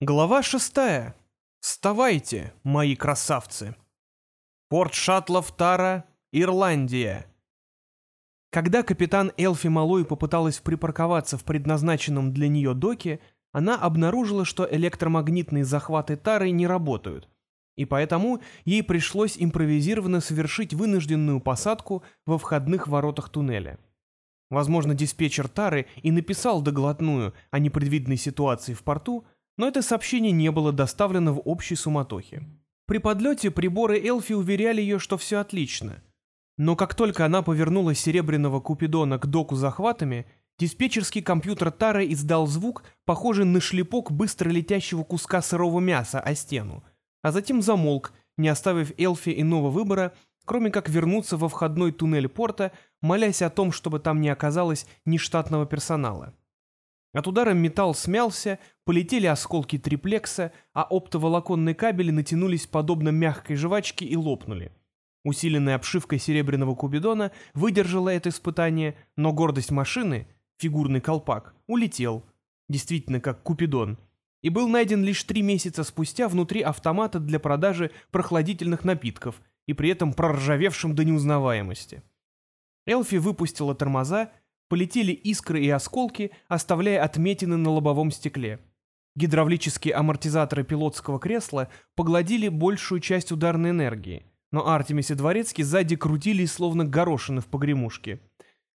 Глава шестая. Вставайте, мои красавцы. Порт шаттлов Тара, Ирландия. Когда капитан Элфи Малой попыталась припарковаться в предназначенном для нее доке, она обнаружила, что электромагнитные захваты Тары не работают, и поэтому ей пришлось импровизированно совершить вынужденную посадку во входных воротах туннеля. Возможно, диспетчер Тары и написал доглотную о непредвиденной ситуации в порту, но это сообщение не было доставлено в общей суматохе. При подлете приборы Элфи уверяли ее, что все отлично. Но как только она повернула серебряного Купидона к доку захватами, диспетчерский компьютер Тары издал звук, похожий на шлепок быстро летящего куска сырого мяса о стену, а затем замолк, не оставив Элфи иного выбора, кроме как вернуться во входной туннель порта, молясь о том, чтобы там не оказалось нештатного персонала. От удара металл смялся, полетели осколки триплекса, а оптоволоконные кабели натянулись подобно мягкой жвачке и лопнули. Усиленная обшивкой серебряного кубидона выдержала это испытание, но гордость машины, фигурный колпак, улетел, действительно как купидон, и был найден лишь три месяца спустя внутри автомата для продажи прохладительных напитков и при этом проржавевшим до неузнаваемости. Элфи выпустила тормоза полетели искры и осколки, оставляя отметины на лобовом стекле. Гидравлические амортизаторы пилотского кресла погладили большую часть ударной энергии, но Артемис и Дворецкий сзади крутились, словно горошины в погремушке.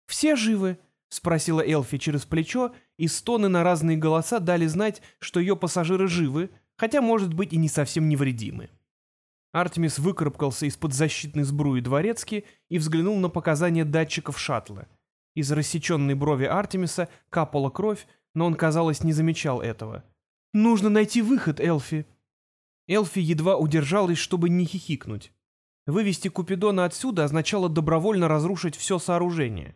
«Все живы?» — спросила Элфи через плечо, и стоны на разные голоса дали знать, что ее пассажиры живы, хотя, может быть, и не совсем невредимы. Артемис выкарабкался из-под защитной сбруи Дворецки и взглянул на показания датчиков шаттла — из рассеченной брови Артемиса капала кровь, но он, казалось, не замечал этого. «Нужно найти выход, Элфи!» Элфи едва удержалась, чтобы не хихикнуть. Вывести Купидона отсюда означало добровольно разрушить все сооружение.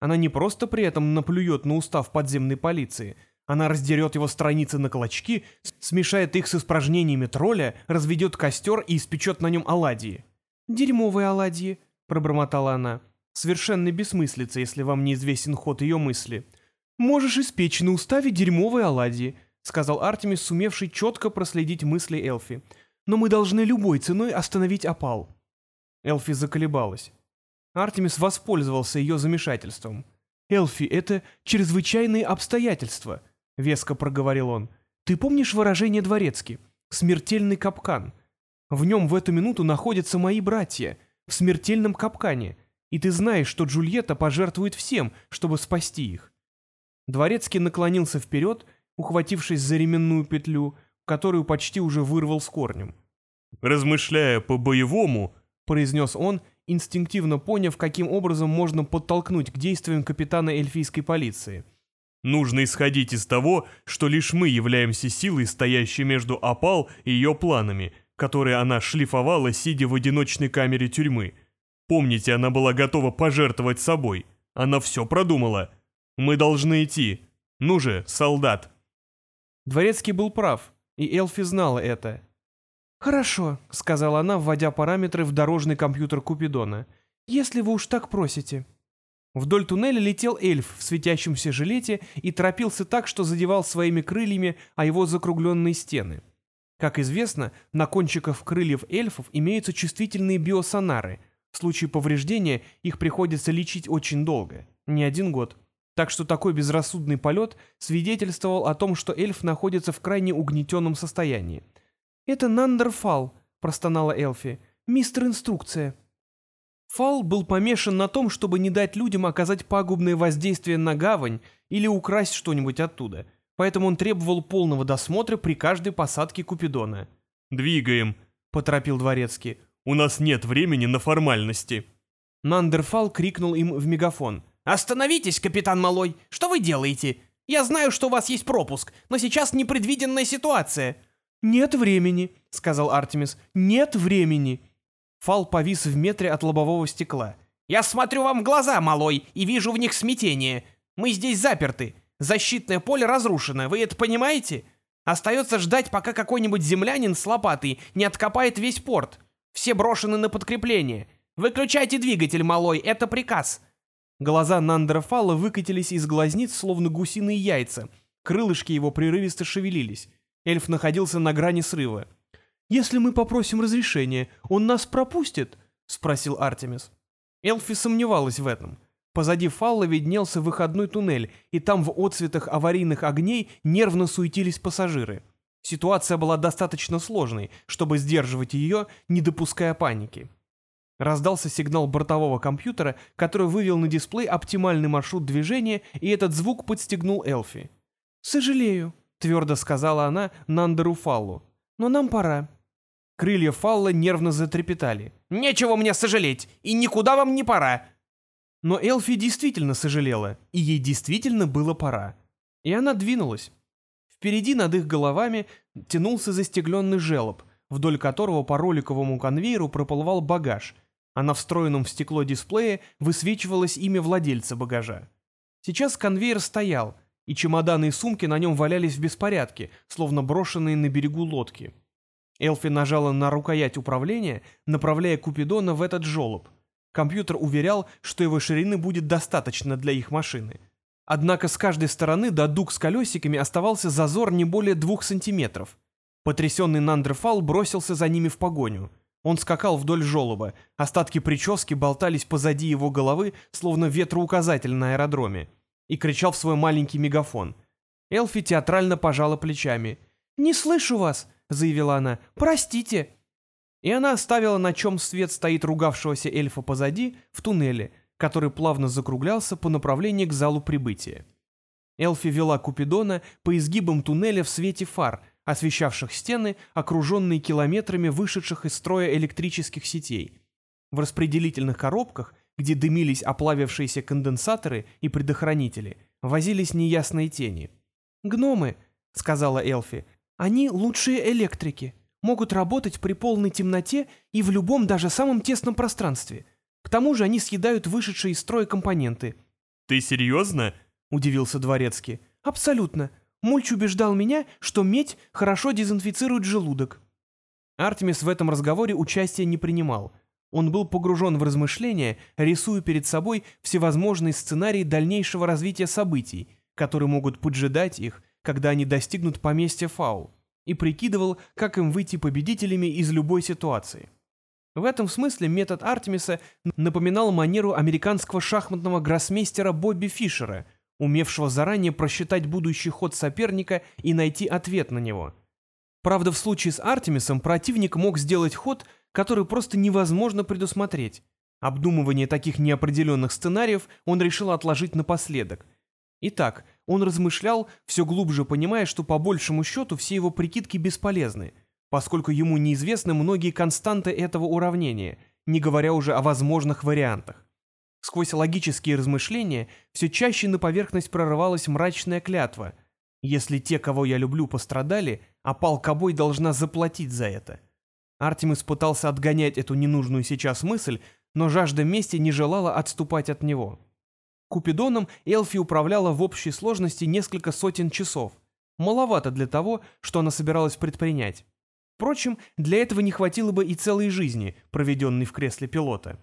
Она не просто при этом наплюет на устав подземной полиции, она раздерет его страницы на клочки, смешает их с испражнениями тролля, разведет костер и испечет на нем оладьи. «Дерьмовые оладьи», — пробормотала она совершенной бессмыслица, если вам неизвестен ход ее мысли. «Можешь испечь на уставе дерьмовые оладьи», — сказал Артемис, сумевший четко проследить мысли Элфи. «Но мы должны любой ценой остановить опал». Элфи заколебалась. Артемис воспользовался ее замешательством. «Элфи, это чрезвычайные обстоятельства», — веско проговорил он. «Ты помнишь выражение дворецки? Смертельный капкан. В нем в эту минуту находятся мои братья, в смертельном капкане, и ты знаешь, что Джульетта пожертвует всем, чтобы спасти их». Дворецкий наклонился вперед, ухватившись за ременную петлю, которую почти уже вырвал с корнем. «Размышляя по-боевому», — произнес он, инстинктивно поняв, каким образом можно подтолкнуть к действиям капитана эльфийской полиции. «Нужно исходить из того, что лишь мы являемся силой, стоящей между опал и ее планами, которые она шлифовала, сидя в одиночной камере тюрьмы. Помните, она была готова пожертвовать собой. Она все продумала. Мы должны идти. Ну же, солдат. Дворецкий был прав, и Элфи знала это. «Хорошо», — сказала она, вводя параметры в дорожный компьютер Купидона. «Если вы уж так просите». Вдоль туннеля летел эльф в светящемся жилете и торопился так, что задевал своими крыльями о его закругленные стены. Как известно, на кончиках крыльев эльфов имеются чувствительные биосонары — в случае повреждения их приходится лечить очень долго, не один год. Так что такой безрассудный полет свидетельствовал о том, что эльф находится в крайне угнетенном состоянии. «Это Нандер Фал», — простонала Эльфи. «Мистер Инструкция». Фал был помешан на том, чтобы не дать людям оказать пагубное воздействие на гавань или украсть что-нибудь оттуда, поэтому он требовал полного досмотра при каждой посадке Купидона. «Двигаем», — поторопил Дворецкий. У нас нет времени на формальности». Нандерфал крикнул им в мегафон. «Остановитесь, капитан Малой! Что вы делаете? Я знаю, что у вас есть пропуск, но сейчас непредвиденная ситуация». «Нет времени», — сказал Артемис. «Нет времени». Фал повис в метре от лобового стекла. «Я смотрю вам в глаза, Малой, и вижу в них смятение. Мы здесь заперты. Защитное поле разрушено, вы это понимаете? Остается ждать, пока какой-нибудь землянин с лопатой не откопает весь порт. Все брошены на подкрепление. Выключайте двигатель, малой, это приказ. Глаза Нандерфала выкатились из глазниц, словно гусиные яйца. Крылышки его прерывисто шевелились. Эльф находился на грани срыва. «Если мы попросим разрешения, он нас пропустит?» — спросил Артемис. Эльфи сомневалась в этом. Позади Фалла виднелся выходной туннель, и там в отцветах аварийных огней нервно суетились пассажиры. Ситуация была достаточно сложной, чтобы сдерживать ее, не допуская паники. Раздался сигнал бортового компьютера, который вывел на дисплей оптимальный маршрут движения, и этот звук подстегнул Элфи. «Сожалею», — твердо сказала она Нандеру Фаллу, — «но нам пора». Крылья Фалла нервно затрепетали. «Нечего мне сожалеть, и никуда вам не пора. Но Элфи действительно сожалела, и ей действительно было пора. И она двинулась. Впереди над их головами тянулся застегленный желоб, вдоль которого по роликовому конвейеру проплывал багаж, а на встроенном в стекло дисплее высвечивалось имя владельца багажа. Сейчас конвейер стоял, и чемоданы и сумки на нем валялись в беспорядке, словно брошенные на берегу лодки. Элфи нажала на рукоять управления, направляя Купидона в этот желоб. Компьютер уверял, что его ширины будет достаточно для их машины. Однако с каждой стороны до дуг с колесиками оставался зазор не более двух сантиметров. Потрясенный Нандерфал бросился за ними в погоню. Он скакал вдоль желоба, остатки прически болтались позади его головы, словно ветроуказатель на аэродроме, и кричал в свой маленький мегафон. Элфи театрально пожала плечами. «Не слышу вас», — заявила она. «Простите» и она оставила, на чем свет стоит ругавшегося эльфа позади, в туннеле, который плавно закруглялся по направлению к залу прибытия. Элфи вела Купидона по изгибам туннеля в свете фар, освещавших стены, окруженные километрами вышедших из строя электрических сетей. В распределительных коробках, где дымились оплавившиеся конденсаторы и предохранители, возились неясные тени. «Гномы», — сказала Элфи, — «они лучшие электрики» могут работать при полной темноте и в любом, даже самом тесном пространстве. К тому же они съедают вышедшие из строя компоненты. «Ты серьезно?» — удивился Дворецкий. «Абсолютно. Мульч убеждал меня, что медь хорошо дезинфицирует желудок». Артемис в этом разговоре участия не принимал. Он был погружен в размышления, рисуя перед собой всевозможные сценарии дальнейшего развития событий, которые могут поджидать их, когда они достигнут поместья Фау и прикидывал, как им выйти победителями из любой ситуации. В этом смысле метод Артемиса напоминал манеру американского шахматного гроссмейстера Бобби Фишера, умевшего заранее просчитать будущий ход соперника и найти ответ на него. Правда, в случае с Артемисом противник мог сделать ход, который просто невозможно предусмотреть. Обдумывание таких неопределенных сценариев он решил отложить напоследок. Итак, он размышлял, все глубже понимая, что по большему счету все его прикидки бесполезны, поскольку ему неизвестны многие константы этого уравнения, не говоря уже о возможных вариантах. Сквозь логические размышления все чаще на поверхность прорывалась мрачная клятва. Если те, кого я люблю, пострадали, а Палкобой должна заплатить за это. Артемис пытался отгонять эту ненужную сейчас мысль, но жажда мести не желала отступать от него. Купидоном Элфи управляла в общей сложности несколько сотен часов. Маловато для того, что она собиралась предпринять. Впрочем, для этого не хватило бы и целой жизни, проведенной в кресле пилота.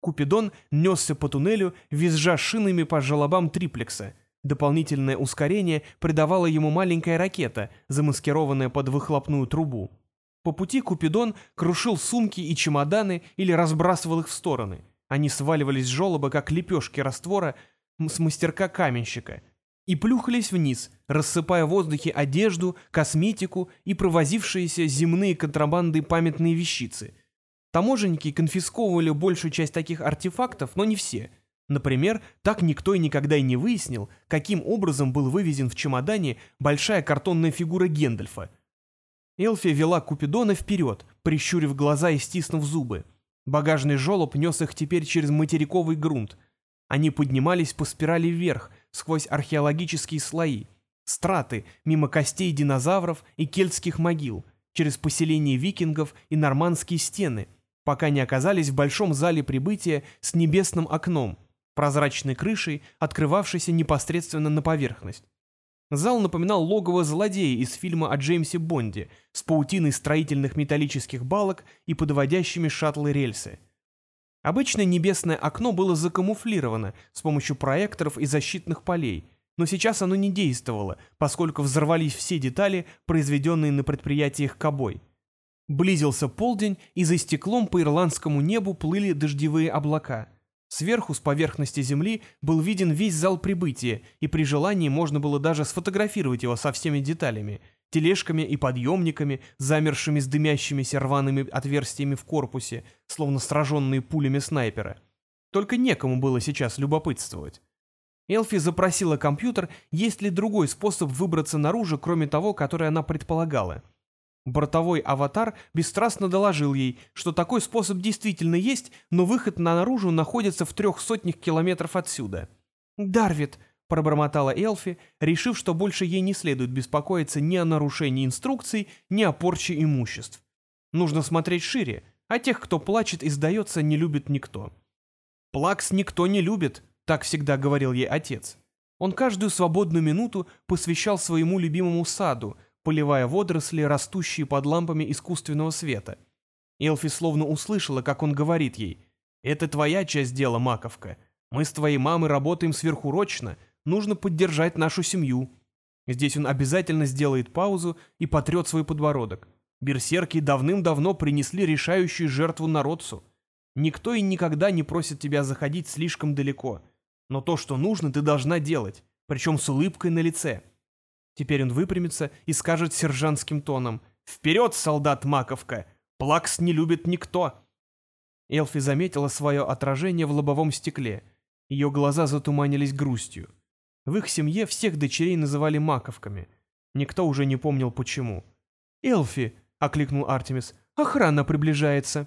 Купидон несся по туннелю, визжа шинами по желобам триплекса. Дополнительное ускорение придавала ему маленькая ракета, замаскированная под выхлопную трубу. По пути Купидон крушил сумки и чемоданы или разбрасывал их в стороны. Они сваливались с желоба, как лепешки раствора с мастерка каменщика, и плюхались вниз, рассыпая в воздухе одежду, косметику и провозившиеся земные контрабанды памятные вещицы. Таможенники конфисковывали большую часть таких артефактов, но не все. Например, так никто и никогда и не выяснил, каким образом был вывезен в чемодане большая картонная фигура Гендальфа. Элфи вела Купидона вперед, прищурив глаза и стиснув зубы. Багажный желоб нес их теперь через материковый грунт. Они поднимались по спирали вверх, сквозь археологические слои, страты, мимо костей динозавров и кельтских могил, через поселения викингов и нормандские стены, пока не оказались в большом зале прибытия с небесным окном, прозрачной крышей, открывавшейся непосредственно на поверхность. Зал напоминал логово злодея из фильма о Джеймсе Бонде с паутиной строительных металлических балок и подводящими шаттлы рельсы. Обычное небесное окно было закамуфлировано с помощью проекторов и защитных полей, но сейчас оно не действовало, поскольку взорвались все детали, произведенные на предприятиях Кобой. Близился полдень, и за стеклом по ирландскому небу плыли дождевые облака. Сверху, с поверхности земли, был виден весь зал прибытия, и при желании можно было даже сфотографировать его со всеми деталями, тележками и подъемниками, замершими с дымящимися рваными отверстиями в корпусе, словно сраженные пулями снайпера. Только некому было сейчас любопытствовать. Элфи запросила компьютер, есть ли другой способ выбраться наружу, кроме того, который она предполагала. Бортовой аватар бесстрастно доложил ей, что такой способ действительно есть, но выход на наружу находится в трех сотнях километров отсюда. «Дарвит», — пробормотала Элфи, решив, что больше ей не следует беспокоиться ни о нарушении инструкций, ни о порче имуществ. Нужно смотреть шире, а тех, кто плачет и сдается, не любит никто. Плакс никто не любит, так всегда говорил ей отец. Он каждую свободную минуту посвящал своему любимому саду, поливая водоросли, растущие под лампами искусственного света. Элфи словно услышала, как он говорит ей, «Это твоя часть дела, Маковка. Мы с твоей мамой работаем сверхурочно, нужно поддержать нашу семью». Здесь он обязательно сделает паузу и потрет свой подбородок. Берсерки давным-давно принесли решающую жертву народцу. Никто и никогда не просит тебя заходить слишком далеко. Но то, что нужно, ты должна делать, причем с улыбкой на лице. Теперь он выпрямится и скажет сержантским тоном «Вперед, солдат Маковка! Плакс не любит никто!» Элфи заметила свое отражение в лобовом стекле. Ее глаза затуманились грустью. В их семье всех дочерей называли маковками. Никто уже не помнил почему. «Элфи!» — окликнул Артемис. «Охрана приближается!»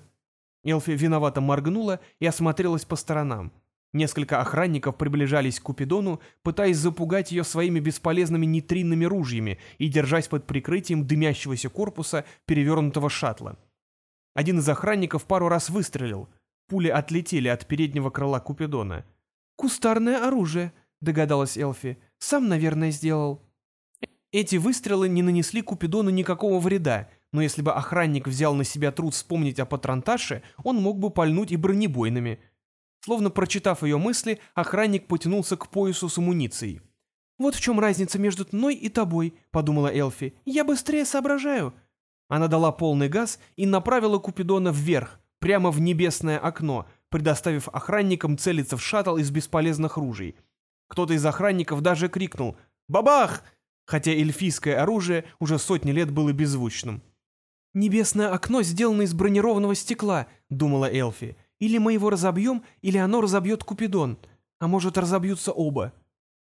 Элфи виновато моргнула и осмотрелась по сторонам. Несколько охранников приближались к Купидону, пытаясь запугать ее своими бесполезными нейтринными ружьями и держась под прикрытием дымящегося корпуса перевернутого шаттла. Один из охранников пару раз выстрелил. Пули отлетели от переднего крыла Купидона. «Кустарное оружие», — догадалась Элфи. «Сам, наверное, сделал». Эти выстрелы не нанесли Купидону никакого вреда, но если бы охранник взял на себя труд вспомнить о патронташе, он мог бы пальнуть и бронебойными — Словно прочитав ее мысли, охранник потянулся к поясу с амуницией. «Вот в чем разница между мной и тобой», — подумала Элфи. «Я быстрее соображаю». Она дала полный газ и направила Купидона вверх, прямо в небесное окно, предоставив охранникам целиться в шаттл из бесполезных ружей. Кто-то из охранников даже крикнул «Бабах!», хотя эльфийское оружие уже сотни лет было беззвучным. «Небесное окно сделано из бронированного стекла», — думала Элфи. Или мы его разобьем, или оно разобьет Купидон. А может, разобьются оба.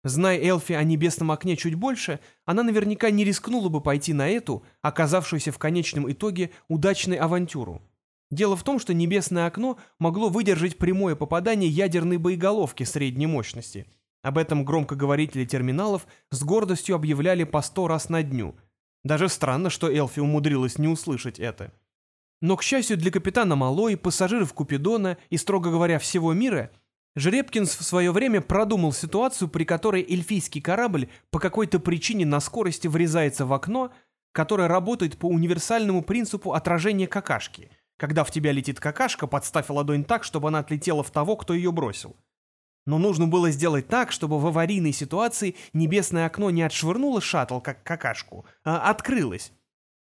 Зная Элфи о небесном окне чуть больше, она наверняка не рискнула бы пойти на эту, оказавшуюся в конечном итоге удачной авантюру. Дело в том, что небесное окно могло выдержать прямое попадание ядерной боеголовки средней мощности. Об этом громкоговорители терминалов с гордостью объявляли по сто раз на дню. Даже странно, что Элфи умудрилась не услышать это. Но, к счастью для капитана Малой, пассажиров Купидона и, строго говоря, всего мира, Жеребкинс в свое время продумал ситуацию, при которой эльфийский корабль по какой-то причине на скорости врезается в окно, которое работает по универсальному принципу отражения какашки. Когда в тебя летит какашка, подставь ладонь так, чтобы она отлетела в того, кто ее бросил. Но нужно было сделать так, чтобы в аварийной ситуации небесное окно не отшвырнуло шаттл, как какашку, а открылось.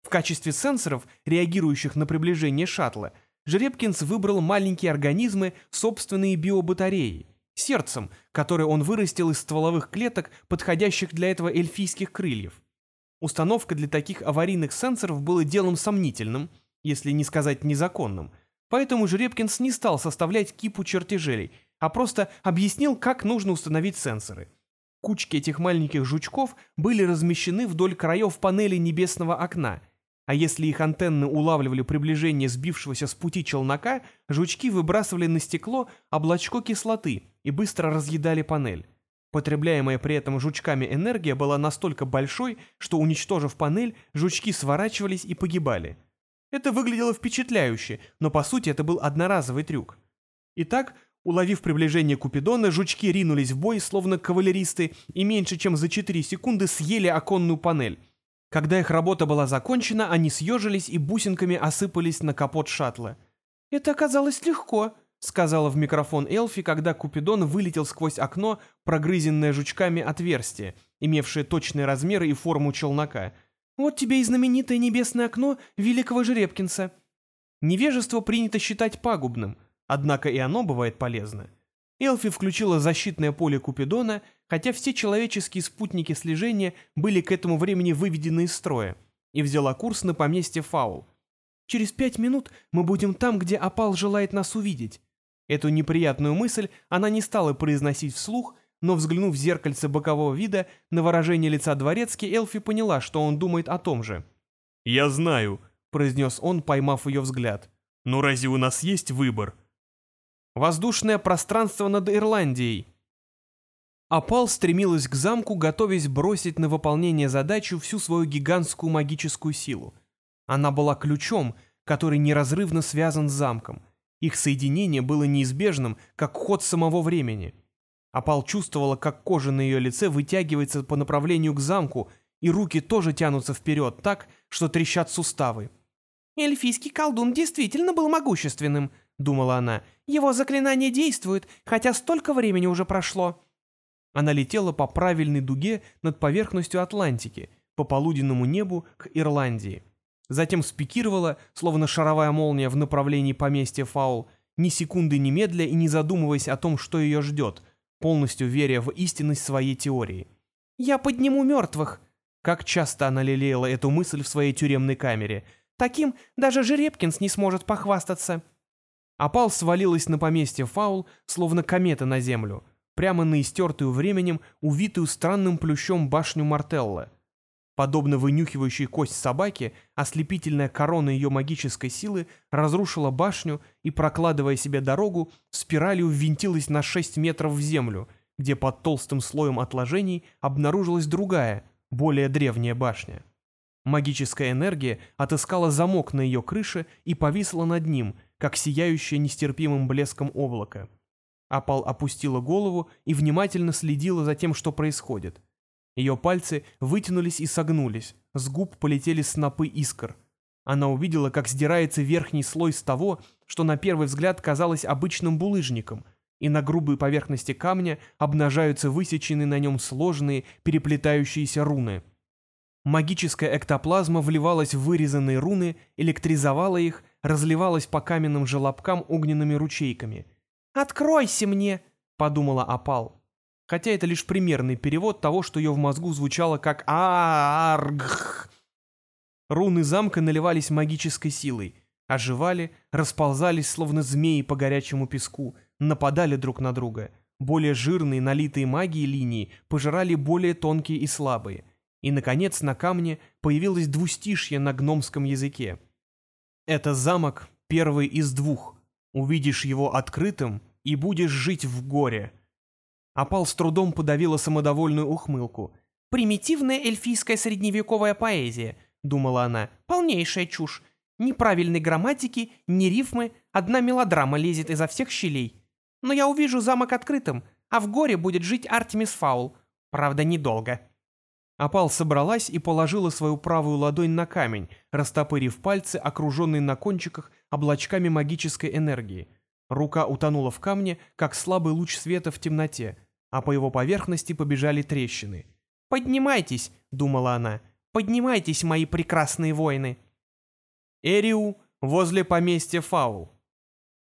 В качестве сенсоров, реагирующих на приближение шаттла, Жеребкинс выбрал маленькие организмы, собственные биобатареи, сердцем, которое он вырастил из стволовых клеток, подходящих для этого эльфийских крыльев. Установка для таких аварийных сенсоров была делом сомнительным, если не сказать незаконным, поэтому Жеребкинс не стал составлять кипу чертежей, а просто объяснил, как нужно установить сенсоры. Кучки этих маленьких жучков были размещены вдоль краев панели небесного окна – а если их антенны улавливали приближение сбившегося с пути челнока, жучки выбрасывали на стекло облачко кислоты и быстро разъедали панель. Потребляемая при этом жучками энергия была настолько большой, что, уничтожив панель, жучки сворачивались и погибали. Это выглядело впечатляюще, но по сути это был одноразовый трюк. Итак, уловив приближение Купидона, жучки ринулись в бой, словно кавалеристы, и меньше чем за 4 секунды съели оконную панель, когда их работа была закончена, они съежились и бусинками осыпались на капот шаттла. «Это оказалось легко», — сказала в микрофон Элфи, когда Купидон вылетел сквозь окно, прогрызенное жучками отверстие, имевшее точные размеры и форму челнока. «Вот тебе и знаменитое небесное окно великого Жеребкинса». Невежество принято считать пагубным, однако и оно бывает полезно. Элфи включила защитное поле Купидона, хотя все человеческие спутники слежения были к этому времени выведены из строя, и взяла курс на поместье Фаул. «Через пять минут мы будем там, где опал желает нас увидеть. Эту неприятную мысль она не стала произносить вслух, но, взглянув в зеркальце бокового вида на выражение лица дворецки, Элфи поняла, что он думает о том же. «Я знаю», — произнес он, поймав ее взгляд. «Но разве у нас есть выбор?» «Воздушное пространство над Ирландией». Апал стремилась к замку, готовясь бросить на выполнение задачу всю свою гигантскую магическую силу. Она была ключом, который неразрывно связан с замком — их соединение было неизбежным, как ход самого времени. Апал чувствовала, как кожа на ее лице вытягивается по направлению к замку, и руки тоже тянутся вперед так, что трещат суставы. «Эльфийский колдун действительно был могущественным», — думала она. «Его заклинание действует, хотя столько времени уже прошло». Она летела по правильной дуге над поверхностью Атлантики, по полуденному небу к Ирландии затем спикировала, словно шаровая молния в направлении поместья Фаул, ни секунды не медля и не задумываясь о том, что ее ждет, полностью веря в истинность своей теории. «Я подниму мертвых!» Как часто она лелеяла эту мысль в своей тюремной камере. «Таким даже Жеребкинс не сможет похвастаться!» Опал свалилась на поместье Фаул, словно комета на землю, прямо на истертую временем, увитую странным плющом башню Мартелла — Подобно вынюхивающей кость собаки, ослепительная корона ее магической силы разрушила башню и, прокладывая себе дорогу, спиралью ввинтилась на 6 метров в землю, где под толстым слоем отложений обнаружилась другая, более древняя башня. Магическая энергия отыскала замок на ее крыше и повисла над ним, как сияющее нестерпимым блеском облако. Апал опустила голову и внимательно следила за тем, что происходит — ее пальцы вытянулись и согнулись, с губ полетели снопы искр. Она увидела, как сдирается верхний слой с того, что на первый взгляд казалось обычным булыжником, и на грубой поверхности камня обнажаются высеченные на нем сложные, переплетающиеся руны. Магическая эктоплазма вливалась в вырезанные руны, электризовала их, разливалась по каменным желобкам огненными ручейками. «Откройся мне!» — подумала Апал хотя это лишь примерный перевод того, что ее в мозгу звучало как «ааргх». Руны замка наливались магической силой, оживали, расползались, словно змеи по горячему песку, нападали друг на друга. Более жирные, налитые магией линии пожирали более тонкие и слабые. И, наконец, на камне появилось двустишье на гномском языке. «Это замок, первый из двух. Увидишь его открытым и будешь жить в горе». Апал с трудом подавила самодовольную ухмылку. «Примитивная эльфийская средневековая поэзия», — думала она, — «полнейшая чушь. Ни правильной грамматики, ни рифмы, одна мелодрама лезет изо всех щелей. Но я увижу замок открытым, а в горе будет жить Артемис Фаул. Правда, недолго». Апал собралась и положила свою правую ладонь на камень, растопырив пальцы, окруженные на кончиках облачками магической энергии — Рука утонула в камне, как слабый луч света в темноте, а по его поверхности побежали трещины. «Поднимайтесь!» — думала она. «Поднимайтесь, мои прекрасные воины!» Эриу возле поместья Фаул.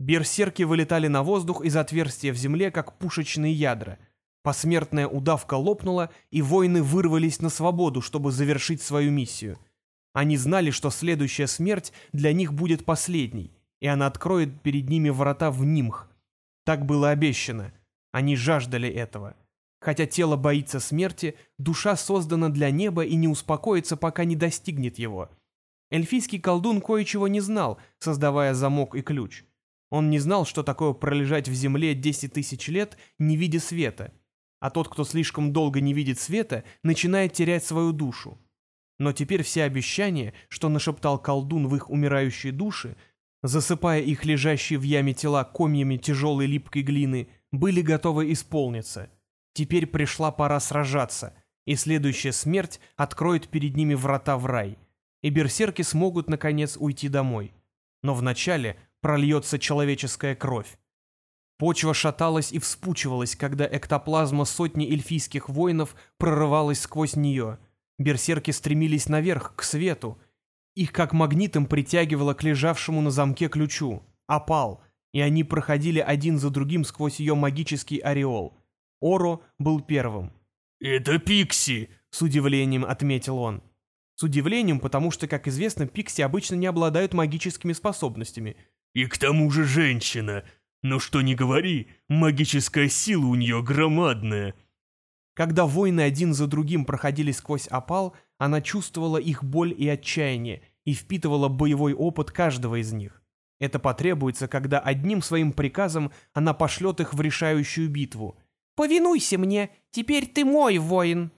Берсерки вылетали на воздух из отверстия в земле, как пушечные ядра. Посмертная удавка лопнула, и воины вырвались на свободу, чтобы завершить свою миссию. Они знали, что следующая смерть для них будет последней — и она откроет перед ними врата в Нимх. Так было обещано. Они жаждали этого. Хотя тело боится смерти, душа создана для неба и не успокоится, пока не достигнет его. Эльфийский колдун кое-чего не знал, создавая замок и ключ. Он не знал, что такое пролежать в земле 10 тысяч лет, не видя света. А тот, кто слишком долго не видит света, начинает терять свою душу. Но теперь все обещания, что нашептал колдун в их умирающие души, засыпая их лежащие в яме тела комьями тяжелой липкой глины, были готовы исполниться. Теперь пришла пора сражаться, и следующая смерть откроет перед ними врата в рай, и берсерки смогут, наконец, уйти домой. Но вначале прольется человеческая кровь, Почва шаталась и вспучивалась, когда эктоплазма сотни эльфийских воинов прорывалась сквозь нее. Берсерки стремились наверх, к свету. Их как магнитом притягивало к лежавшему на замке ключу. Опал, и они проходили один за другим сквозь ее магический ореол. Оро был первым. «Это Пикси!» — с удивлением отметил он. С удивлением, потому что, как известно, Пикси обычно не обладают магическими способностями. «И к тому же женщина. Но что ни говори, магическая сила у нее громадная». Когда воины один за другим проходили сквозь опал, она чувствовала их боль и отчаяние и впитывала боевой опыт каждого из них. Это потребуется, когда одним своим приказом она пошлет их в решающую битву. «Повинуйся мне, теперь ты мой воин!»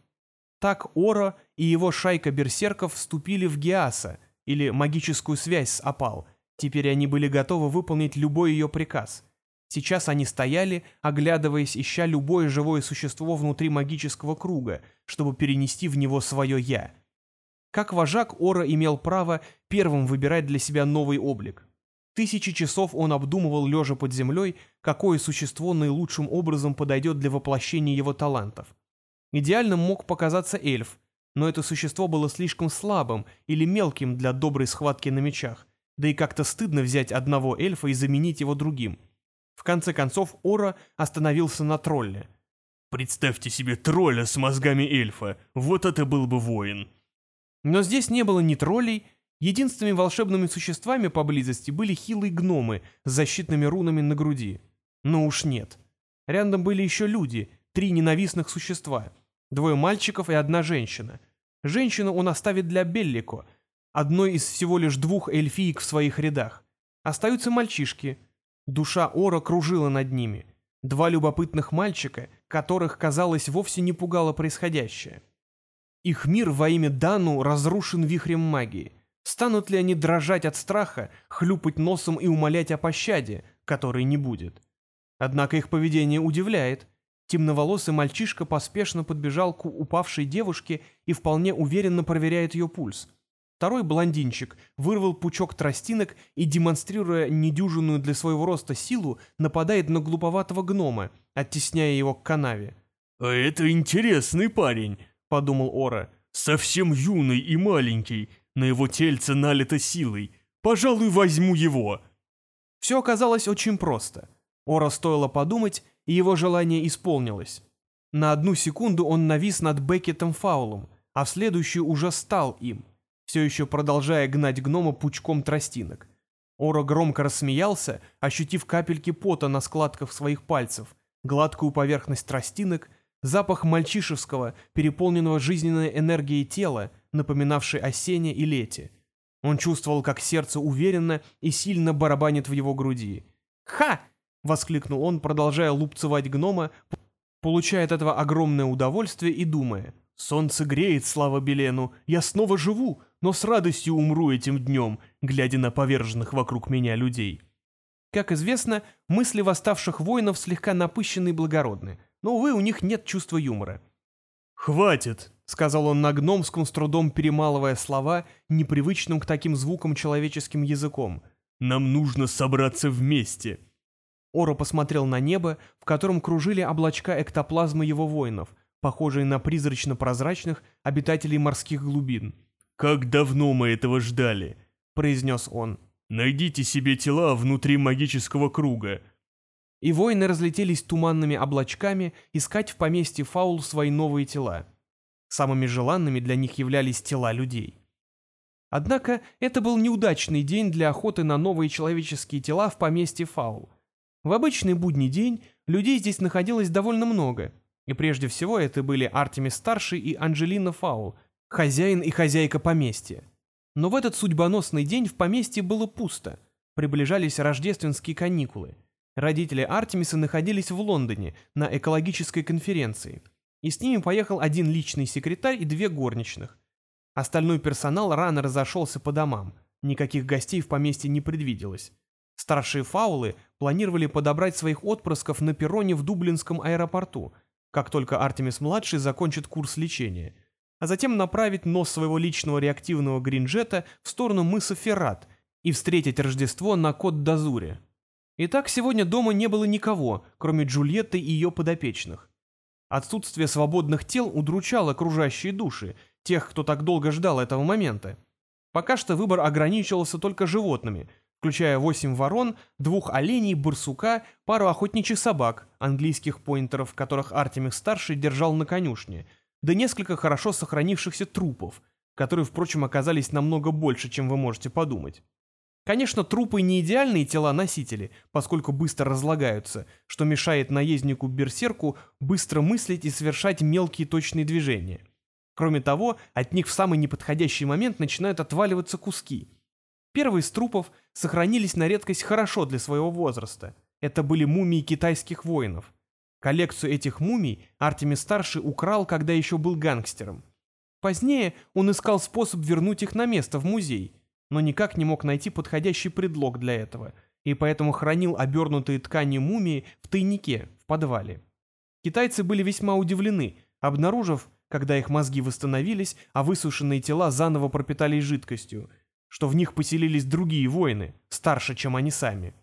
Так Ора и его шайка берсерков вступили в Геаса, или магическую связь с Апал. Теперь они были готовы выполнить любой ее приказ. Сейчас они стояли, оглядываясь, ища любое живое существо внутри магического круга, чтобы перенести в него свое «я». Как вожак, Ора имел право первым выбирать для себя новый облик. Тысячи часов он обдумывал, лежа под землей, какое существо наилучшим образом подойдет для воплощения его талантов. Идеальным мог показаться эльф, но это существо было слишком слабым или мелким для доброй схватки на мечах, да и как-то стыдно взять одного эльфа и заменить его другим. В конце концов Ора остановился на тролле. «Представьте себе тролля с мозгами эльфа, вот это был бы воин!» Но здесь не было ни троллей, Единственными волшебными существами поблизости были хилые гномы с защитными рунами на груди. Но уж нет. Рядом были еще люди, три ненавистных существа. Двое мальчиков и одна женщина. Женщину он оставит для Беллико, одной из всего лишь двух эльфиек в своих рядах. Остаются мальчишки. Душа Ора кружила над ними. Два любопытных мальчика, которых, казалось, вовсе не пугало происходящее. Их мир во имя Дану разрушен вихрем магии — Станут ли они дрожать от страха, хлюпать носом и умолять о пощаде, которой не будет? Однако их поведение удивляет. Темноволосый мальчишка поспешно подбежал к упавшей девушке и вполне уверенно проверяет ее пульс. Второй блондинчик вырвал пучок тростинок и, демонстрируя недюжинную для своего роста силу, нападает на глуповатого гнома, оттесняя его к канаве. «А это интересный парень», — подумал Ора. «Совсем юный и маленький, на его тельце налито силой. Пожалуй, возьму его. Все оказалось очень просто. Ора стоило подумать, и его желание исполнилось. На одну секунду он навис над Беккетом Фаулом, а в следующую уже стал им, все еще продолжая гнать гнома пучком тростинок. Ора громко рассмеялся, ощутив капельки пота на складках своих пальцев, гладкую поверхность тростинок, запах мальчишевского, переполненного жизненной энергией тела, напоминавший о и лете. Он чувствовал, как сердце уверенно и сильно барабанит в его груди. «Ха!» — воскликнул он, продолжая лупцевать гнома, получая от этого огромное удовольствие и думая. «Солнце греет, слава Белену, я снова живу, но с радостью умру этим днем, глядя на поверженных вокруг меня людей». Как известно, мысли восставших воинов слегка напыщены и благородны, но, увы, у них нет чувства юмора. «Хватит!» — сказал он на гномском, с трудом перемалывая слова, непривычным к таким звукам человеческим языком. «Нам нужно собраться вместе!» Оро посмотрел на небо, в котором кружили облачка эктоплазмы его воинов, похожие на призрачно-прозрачных обитателей морских глубин. «Как давно мы этого ждали!» — произнес он. «Найдите себе тела внутри магического круга!» И воины разлетелись туманными облачками искать в поместье Фаул свои новые тела. Самыми желанными для них являлись тела людей. Однако это был неудачный день для охоты на новые человеческие тела в поместье Фаул. В обычный будний день людей здесь находилось довольно много, и прежде всего это были Артемис-старший и Анжелина Фаул, хозяин и хозяйка поместья. Но в этот судьбоносный день в поместье было пусто, приближались рождественские каникулы. Родители Артемиса находились в Лондоне на экологической конференции – и с ними поехал один личный секретарь и две горничных. Остальной персонал рано разошелся по домам, никаких гостей в поместье не предвиделось. Старшие фаулы планировали подобрать своих отпрысков на перроне в Дублинском аэропорту, как только Артемис-младший закончит курс лечения, а затем направить нос своего личного реактивного гринджета в сторону мыса Феррат и встретить Рождество на Кот-Дазуре. Итак, сегодня дома не было никого, кроме Джульетты и ее подопечных. Отсутствие свободных тел удручало окружающие души, тех, кто так долго ждал этого момента. Пока что выбор ограничивался только животными, включая восемь ворон, двух оленей, барсука, пару охотничьих собак, английских поинтеров, которых Артемих-старший держал на конюшне, да несколько хорошо сохранившихся трупов, которые, впрочем, оказались намного больше, чем вы можете подумать. Конечно, трупы не идеальные тела-носители, поскольку быстро разлагаются, что мешает наезднику-берсерку быстро мыслить и совершать мелкие точные движения. Кроме того, от них в самый неподходящий момент начинают отваливаться куски. Первые из трупов сохранились на редкость хорошо для своего возраста. Это были мумии китайских воинов. Коллекцию этих мумий Артемис-старший украл, когда еще был гангстером. Позднее он искал способ вернуть их на место в музей – но никак не мог найти подходящий предлог для этого, и поэтому хранил обернутые ткани мумии в тайнике, в подвале. Китайцы были весьма удивлены, обнаружив, когда их мозги восстановились, а высушенные тела заново пропитались жидкостью, что в них поселились другие воины, старше, чем они сами.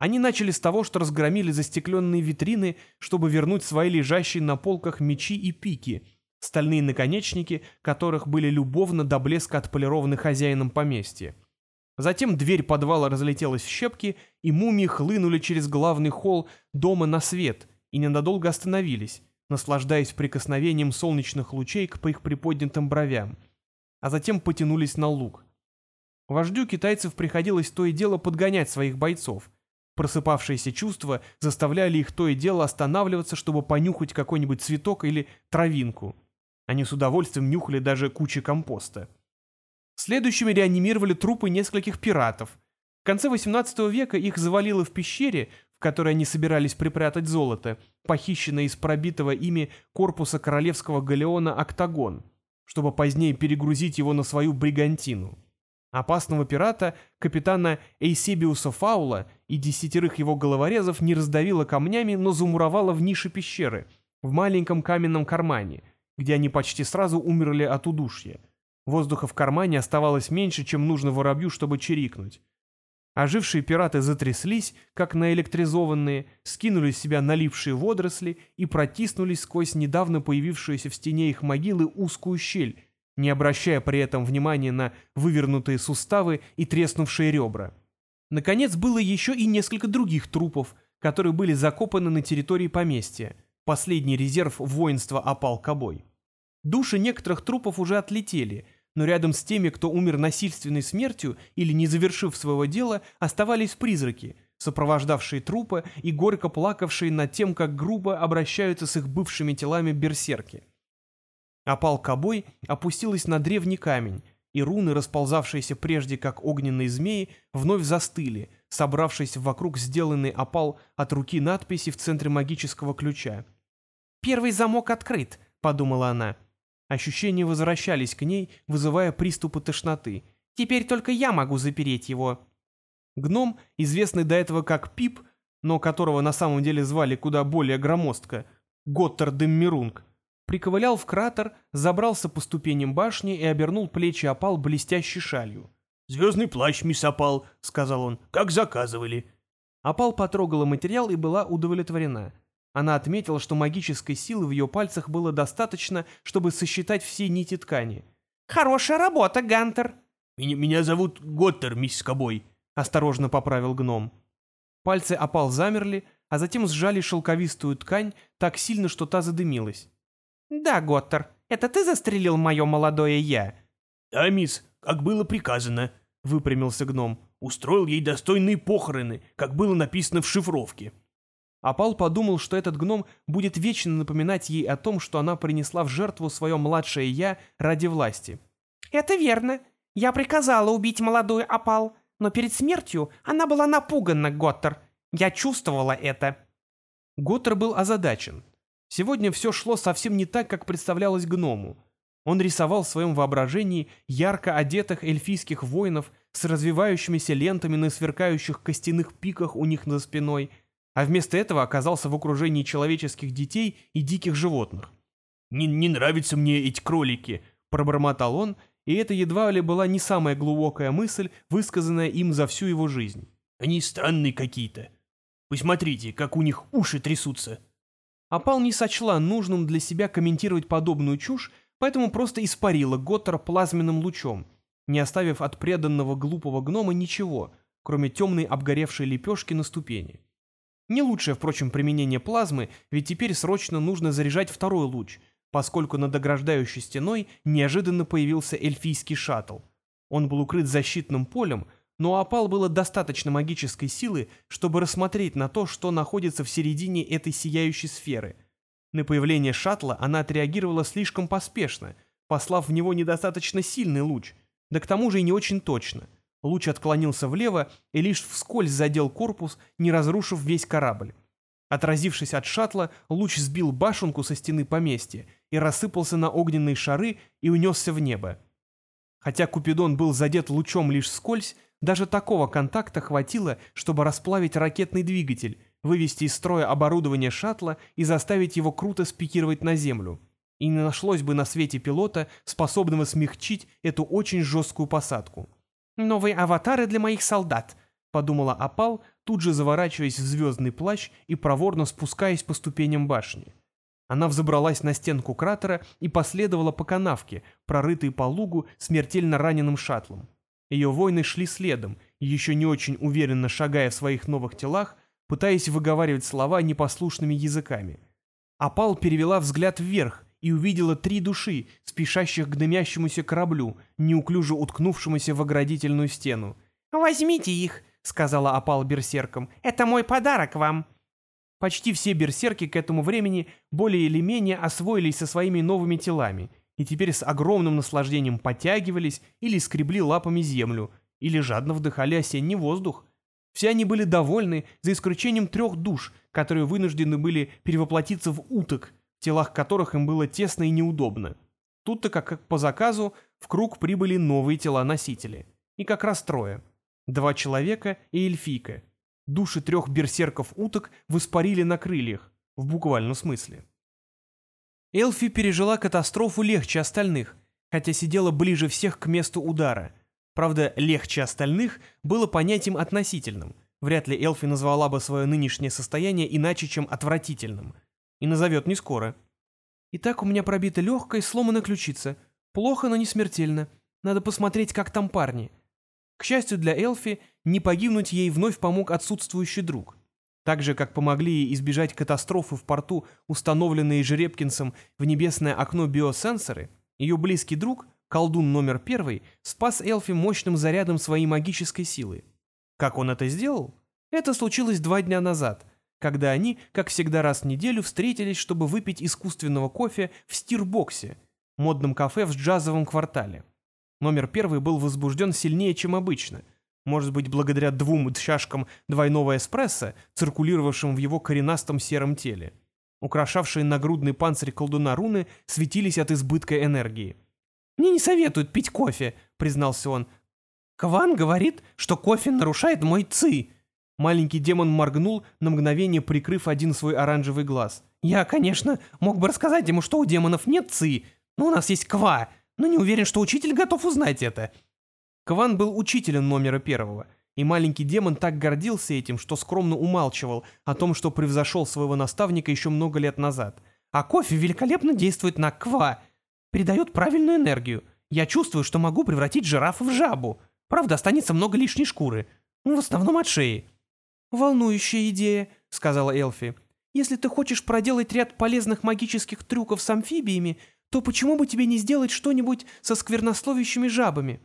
Они начали с того, что разгромили застекленные витрины, чтобы вернуть свои лежащие на полках мечи и пики – стальные наконечники которых были любовно до блеска отполированы хозяином поместья. Затем дверь подвала разлетелась в щепки, и мумии хлынули через главный холл дома на свет и ненадолго остановились, наслаждаясь прикосновением солнечных лучей к их приподнятым бровям, а затем потянулись на луг. Вождю китайцев приходилось то и дело подгонять своих бойцов. Просыпавшиеся чувства заставляли их то и дело останавливаться, чтобы понюхать какой-нибудь цветок или травинку. Они с удовольствием нюхали даже кучи компоста. Следующими реанимировали трупы нескольких пиратов. В конце XVIII века их завалило в пещере, в которой они собирались припрятать золото, похищенное из пробитого ими корпуса королевского галеона «Октагон», чтобы позднее перегрузить его на свою бригантину. Опасного пирата, капитана Эйсебиуса Фаула и десятерых его головорезов не раздавило камнями, но замуровало в нише пещеры, в маленьком каменном кармане, где они почти сразу умерли от удушья. Воздуха в кармане оставалось меньше, чем нужно воробью, чтобы чирикнуть. Ожившие пираты затряслись, как наэлектризованные, скинули с себя налившие водоросли и протиснулись сквозь недавно появившуюся в стене их могилы узкую щель, не обращая при этом внимания на вывернутые суставы и треснувшие ребра. Наконец, было еще и несколько других трупов, которые были закопаны на территории поместья. Последний резерв воинства опал кобой. Души некоторых трупов уже отлетели, но рядом с теми, кто умер насильственной смертью или не завершив своего дела, оставались призраки, сопровождавшие трупы и горько плакавшие над тем, как грубо обращаются с их бывшими телами берсерки. Опал Кобой опустилась на древний камень, и руны, расползавшиеся прежде как огненные змеи, вновь застыли, собравшись вокруг сделанный опал от руки надписи в центре магического ключа. «Первый замок открыт», — подумала она. Ощущения возвращались к ней, вызывая приступы тошноты. «Теперь только я могу запереть его». Гном, известный до этого как Пип, но которого на самом деле звали куда более громоздко, Готтер Деммирунг, приковылял в кратер, забрался по ступеням башни и обернул плечи опал блестящей шалью. «Звездный плащ, мисс Опал», — сказал он, — «как заказывали». Опал потрогала материал и была удовлетворена. Она отметила, что магической силы в ее пальцах было достаточно, чтобы сосчитать все нити ткани. «Хорошая работа, Гантер!» «Меня, меня зовут Готтер, мисс Кобой», — осторожно поправил гном. Пальцы опал замерли, а затем сжали шелковистую ткань так сильно, что та задымилась. «Да, Готтер, это ты застрелил мое молодое я?» «Да, мисс, как было приказано», — выпрямился гном. «Устроил ей достойные похороны, как было написано в шифровке». Апал подумал, что этот гном будет вечно напоминать ей о том, что она принесла в жертву свое младшее «я» ради власти. «Это верно. Я приказала убить молодую Апал, но перед смертью она была напугана, Готтер. Я чувствовала это». Готтер был озадачен. Сегодня все шло совсем не так, как представлялось гному. Он рисовал в своем воображении ярко одетых эльфийских воинов с развивающимися лентами на сверкающих костяных пиках у них за спиной – а вместо этого оказался в окружении человеческих детей и диких животных. «Не, не нравятся мне эти кролики», — пробормотал он, и это едва ли была не самая глубокая мысль, высказанная им за всю его жизнь. Они странные какие-то. Посмотрите, как у них уши трясутся». Опал не сочла нужным для себя комментировать подобную чушь, поэтому просто испарила Готтера плазменным лучом, не оставив от преданного глупого гнома ничего, кроме темной обгоревшей лепешки на ступени. Не лучшее, впрочем, применение плазмы, ведь теперь срочно нужно заряжать второй луч, поскольку над ограждающей стеной неожиданно появился эльфийский шаттл. Он был укрыт защитным полем, но у опал было достаточно магической силы, чтобы рассмотреть на то, что находится в середине этой сияющей сферы. На появление шаттла она отреагировала слишком поспешно, послав в него недостаточно сильный луч, да к тому же и не очень точно. Луч отклонился влево и лишь вскользь задел корпус, не разрушив весь корабль. Отразившись от шаттла, луч сбил башенку со стены поместья и рассыпался на огненные шары и унесся в небо. Хотя Купидон был задет лучом лишь скользь, даже такого контакта хватило, чтобы расплавить ракетный двигатель, вывести из строя оборудование шаттла и заставить его круто спикировать на землю. И не нашлось бы на свете пилота, способного смягчить эту очень жесткую посадку. «Новые аватары для моих солдат», — подумала Апал, тут же заворачиваясь в звездный плащ и проворно спускаясь по ступеням башни. Она взобралась на стенку кратера и последовала по канавке, прорытой по лугу смертельно раненым шаттлом. Ее воины шли следом, еще не очень уверенно шагая в своих новых телах, пытаясь выговаривать слова непослушными языками. Апал перевела взгляд вверх и увидела три души, спешащих к дымящемуся кораблю, неуклюже уткнувшемуся в оградительную стену. «Возьмите их», — сказала Апал берсеркам. «Это мой подарок вам». Почти все берсерки к этому времени более или менее освоились со своими новыми телами и теперь с огромным наслаждением подтягивались или скребли лапами землю, или жадно вдыхали осенний воздух. Все они были довольны, за исключением трех душ, которые вынуждены были перевоплотиться в уток, в телах которых им было тесно и неудобно. Тут-то, как по заказу, в круг прибыли новые тела-носители. И как раз трое. Два человека и эльфийка. Души трех берсерков-уток воспарили на крыльях, в буквальном смысле. Элфи пережила катастрофу легче остальных, хотя сидела ближе всех к месту удара. Правда, легче остальных было понятием относительным. Вряд ли Элфи назвала бы свое нынешнее состояние иначе, чем отвратительным. И назовет не скоро. «Итак, у меня пробита легкая и сломана ключица. Плохо, но не смертельно. Надо посмотреть, как там парни». К счастью для Элфи, не погибнуть ей вновь помог отсутствующий друг. Так же, как помогли ей избежать катастрофы в порту, установленные Жеребкинсом в небесное окно биосенсоры, ее близкий друг, колдун номер первый, спас Элфи мощным зарядом своей магической силы. Как он это сделал? Это случилось два дня назад, когда они, как всегда раз в неделю, встретились, чтобы выпить искусственного кофе в стирбоксе, модном кафе в джазовом квартале. Номер первый был возбужден сильнее, чем обычно — может быть, благодаря двум чашкам двойного эспрессо, циркулировавшим в его коренастом сером теле. Украшавшие нагрудный панцирь колдуна руны светились от избытка энергии. «Мне не советуют пить кофе», — признался он. «Кван говорит, что кофе нарушает мой ци». Маленький демон моргнул, на мгновение прикрыв один свой оранжевый глаз. «Я, конечно, мог бы рассказать ему, что у демонов нет ци, но у нас есть ква, но не уверен, что учитель готов узнать это. Кван был учителем номера первого, и маленький демон так гордился этим, что скромно умалчивал о том, что превзошел своего наставника еще много лет назад. А кофе великолепно действует на ква, придает правильную энергию. Я чувствую, что могу превратить жирафа в жабу. Правда, останется много лишней шкуры. Ну, в основном от шеи. «Волнующая идея», — сказала Элфи. «Если ты хочешь проделать ряд полезных магических трюков с амфибиями, то почему бы тебе не сделать что-нибудь со сквернословящими жабами?»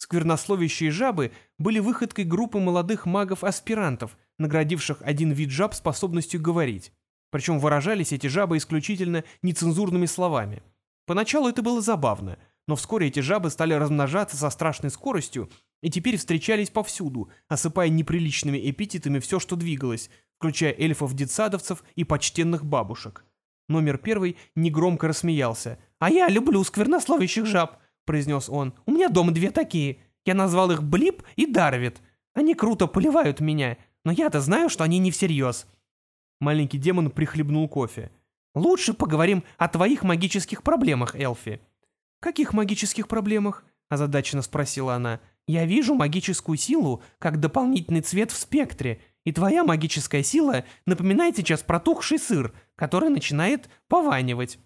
Сквернословящие жабы были выходкой группы молодых магов-аспирантов, наградивших один вид жаб способностью говорить. Причем выражались эти жабы исключительно нецензурными словами. Поначалу это было забавно, но вскоре эти жабы стали размножаться со страшной скоростью и теперь встречались повсюду, осыпая неприличными эпитетами все, что двигалось, включая эльфов-детсадовцев и почтенных бабушек. Номер первый негромко рассмеялся. «А я люблю сквернословящих жаб произнес он. «У меня дома две такие. Я назвал их Блип и Дарвит. Они круто поливают меня, но я-то знаю, что они не всерьез». Маленький демон прихлебнул кофе. «Лучше поговорим о твоих магических проблемах, Элфи». «Каких магических проблемах?» – озадаченно спросила она. Я вижу магическую силу как дополнительный цвет в спектре, и твоя магическая сила напоминает сейчас протухший сыр, который начинает пованивать».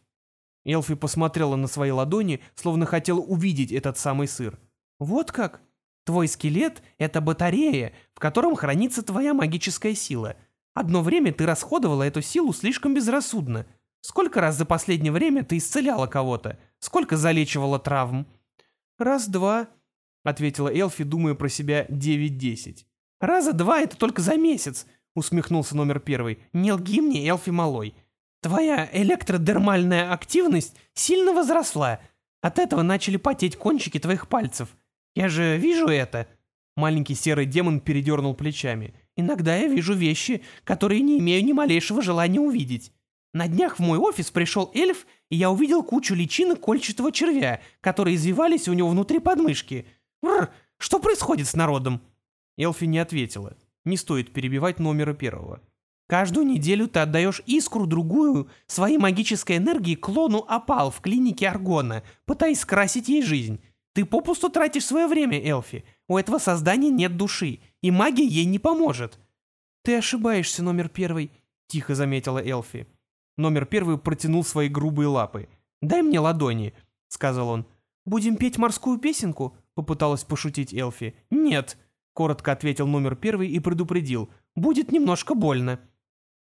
Элфи посмотрела на свои ладони, словно хотела увидеть этот самый сыр. «Вот как? Твой скелет — это батарея, в котором хранится твоя магическая сила. Одно время ты расходовала эту силу слишком безрассудно. Сколько раз за последнее время ты исцеляла кого-то? Сколько залечивала травм?» «Раз-два», — ответила Элфи, думая про себя девять-десять. «Раза два — это только за месяц», — усмехнулся номер первый. «Не лги мне, Элфи Малой. Твоя электродермальная активность сильно возросла. От этого начали потеть кончики твоих пальцев. Я же вижу это». Маленький серый демон передернул плечами. «Иногда я вижу вещи, которые не имею ни малейшего желания увидеть. На днях в мой офис пришел эльф, и я увидел кучу личинок кольчатого червя, которые извивались у него внутри подмышки. Бррр, что происходит с народом?» Элфи не ответила. Не стоит перебивать номера первого. Каждую неделю ты отдаешь искру другую своей магической энергии клону опал в клинике Аргона, пытаясь скрасить ей жизнь. Ты попусту тратишь свое время, Элфи. У этого создания нет души, и магия ей не поможет. Ты ошибаешься, номер первый, тихо заметила Элфи. Номер первый протянул свои грубые лапы. «Дай мне ладони», — сказал он. «Будем петь морскую песенку?» — попыталась пошутить Элфи. «Нет», — коротко ответил номер первый и предупредил. «Будет немножко больно».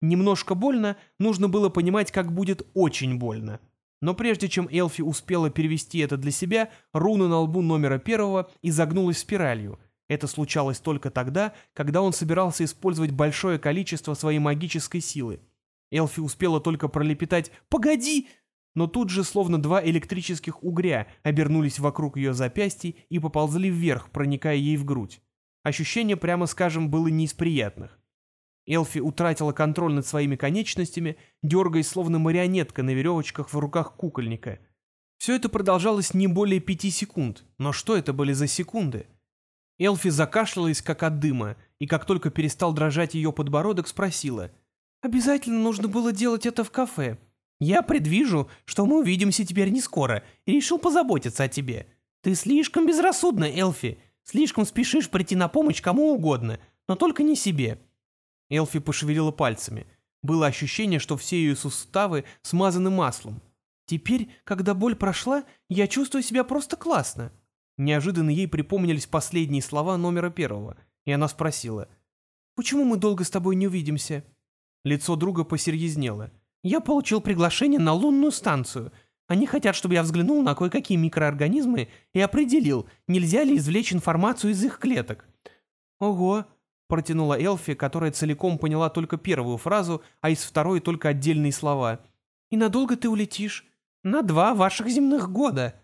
Немножко больно, нужно было понимать, как будет очень больно. Но прежде чем Элфи успела перевести это для себя, руна на лбу номера первого изогнулась спиралью. Это случалось только тогда, когда он собирался использовать большое количество своей магической силы. Элфи успела только пролепетать «Погоди!», но тут же, словно два электрических угря, обернулись вокруг ее запястья и поползли вверх, проникая ей в грудь. Ощущение, прямо скажем, было не из приятных. Элфи утратила контроль над своими конечностями, дергаясь словно марионетка на веревочках в руках кукольника. Все это продолжалось не более пяти секунд, но что это были за секунды? Элфи закашлялась, как от дыма, и как только перестал дрожать ее подбородок, спросила. «Обязательно нужно было делать это в кафе. Я предвижу, что мы увидимся теперь не скоро, и решил позаботиться о тебе. Ты слишком безрассудна, Элфи, слишком спешишь прийти на помощь кому угодно, но только не себе. Элфи пошевелила пальцами. Было ощущение, что все ее суставы смазаны маслом. Теперь, когда боль прошла, я чувствую себя просто классно. Неожиданно ей припомнились последние слова номера первого, и она спросила. «Почему мы долго с тобой не увидимся?» Лицо друга посерьезнело. «Я получил приглашение на лунную станцию. Они хотят, чтобы я взглянул на кое-какие микроорганизмы и определил, нельзя ли извлечь информацию из их клеток». «Ого!» Протянула Элфи, которая целиком поняла только первую фразу, а из второй только отдельные слова. «И надолго ты улетишь?» «На два ваших земных года».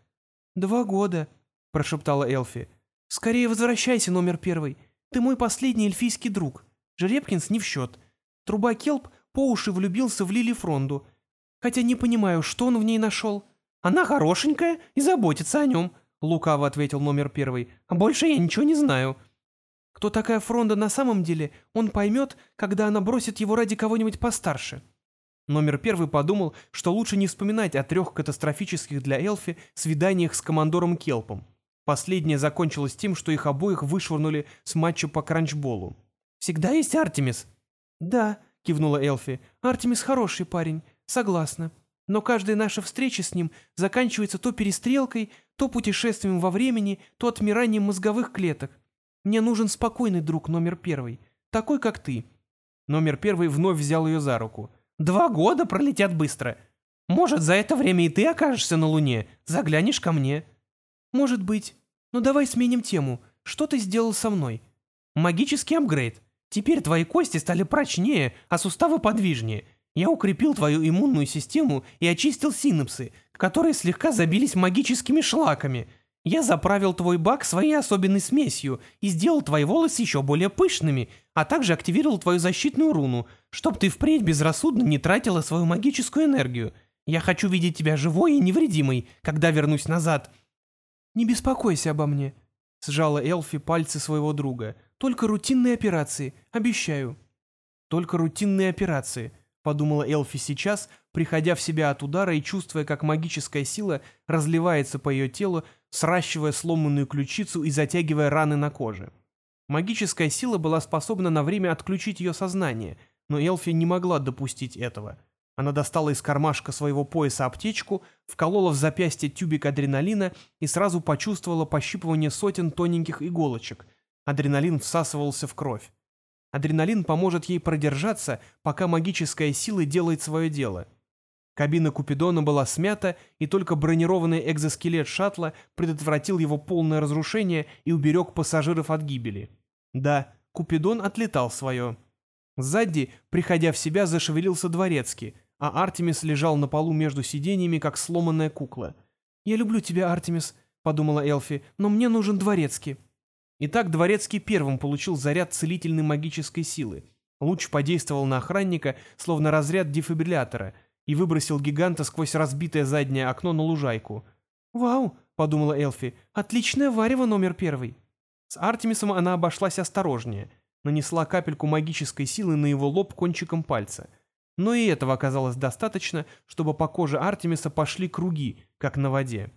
«Два года», — прошептала Элфи. «Скорее возвращайся, номер первый. Ты мой последний эльфийский друг. Жеребкинс не в счет. Труба Келп по уши влюбился в Лили Фронду. Хотя не понимаю, что он в ней нашел». «Она хорошенькая и заботится о нем», — лукаво ответил номер первый. «А больше я ничего не знаю». Кто такая Фронда на самом деле, он поймет, когда она бросит его ради кого-нибудь постарше. Номер первый подумал, что лучше не вспоминать о трех катастрофических для Элфи свиданиях с командором Келпом. Последнее закончилось тем, что их обоих вышвырнули с матча по кранчболу. «Всегда есть Артемис?» «Да», — кивнула Элфи. «Артемис хороший парень, согласна. Но каждая наша встреча с ним заканчивается то перестрелкой, то путешествием во времени, то отмиранием мозговых клеток. Мне нужен спокойный друг номер первый, такой, как ты». Номер первый вновь взял ее за руку. «Два года пролетят быстро. Может, за это время и ты окажешься на Луне. Заглянешь ко мне». «Может быть. Но давай сменим тему. Что ты сделал со мной?» «Магический апгрейд. Теперь твои кости стали прочнее, а суставы подвижнее. Я укрепил твою иммунную систему и очистил синапсы, которые слегка забились магическими шлаками». Я заправил твой бак своей особенной смесью и сделал твои волосы еще более пышными, а также активировал твою защитную руну, чтоб ты впредь безрассудно не тратила свою магическую энергию. Я хочу видеть тебя живой и невредимой, когда вернусь назад». «Не беспокойся обо мне», — сжала Элфи пальцы своего друга. «Только рутинные операции, обещаю». «Только рутинные операции», подумала Элфи сейчас, приходя в себя от удара и чувствуя, как магическая сила разливается по ее телу, сращивая сломанную ключицу и затягивая раны на коже. Магическая сила была способна на время отключить ее сознание, но Элфи не могла допустить этого. Она достала из кармашка своего пояса аптечку, вколола в запястье тюбик адреналина и сразу почувствовала пощипывание сотен тоненьких иголочек. Адреналин всасывался в кровь. Адреналин поможет ей продержаться, пока магическая сила делает свое дело. Кабина Купидона была смята, и только бронированный экзоскелет шаттла предотвратил его полное разрушение и уберег пассажиров от гибели. Да, Купидон отлетал свое. Сзади, приходя в себя, зашевелился дворецкий, а Артемис лежал на полу между сиденьями, как сломанная кукла. «Я люблю тебя, Артемис», — подумала Элфи, — «но мне нужен дворецкий». Итак, дворецкий первым получил заряд целительной магической силы. Луч подействовал на охранника, словно разряд дефибриллятора, и выбросил гиганта сквозь разбитое заднее окно на лужайку. «Вау!» — подумала Элфи. «Отличное варево номер первый». С Артемисом она обошлась осторожнее, нанесла капельку магической силы на его лоб кончиком пальца. Но и этого оказалось достаточно, чтобы по коже Артемиса пошли круги, как на воде.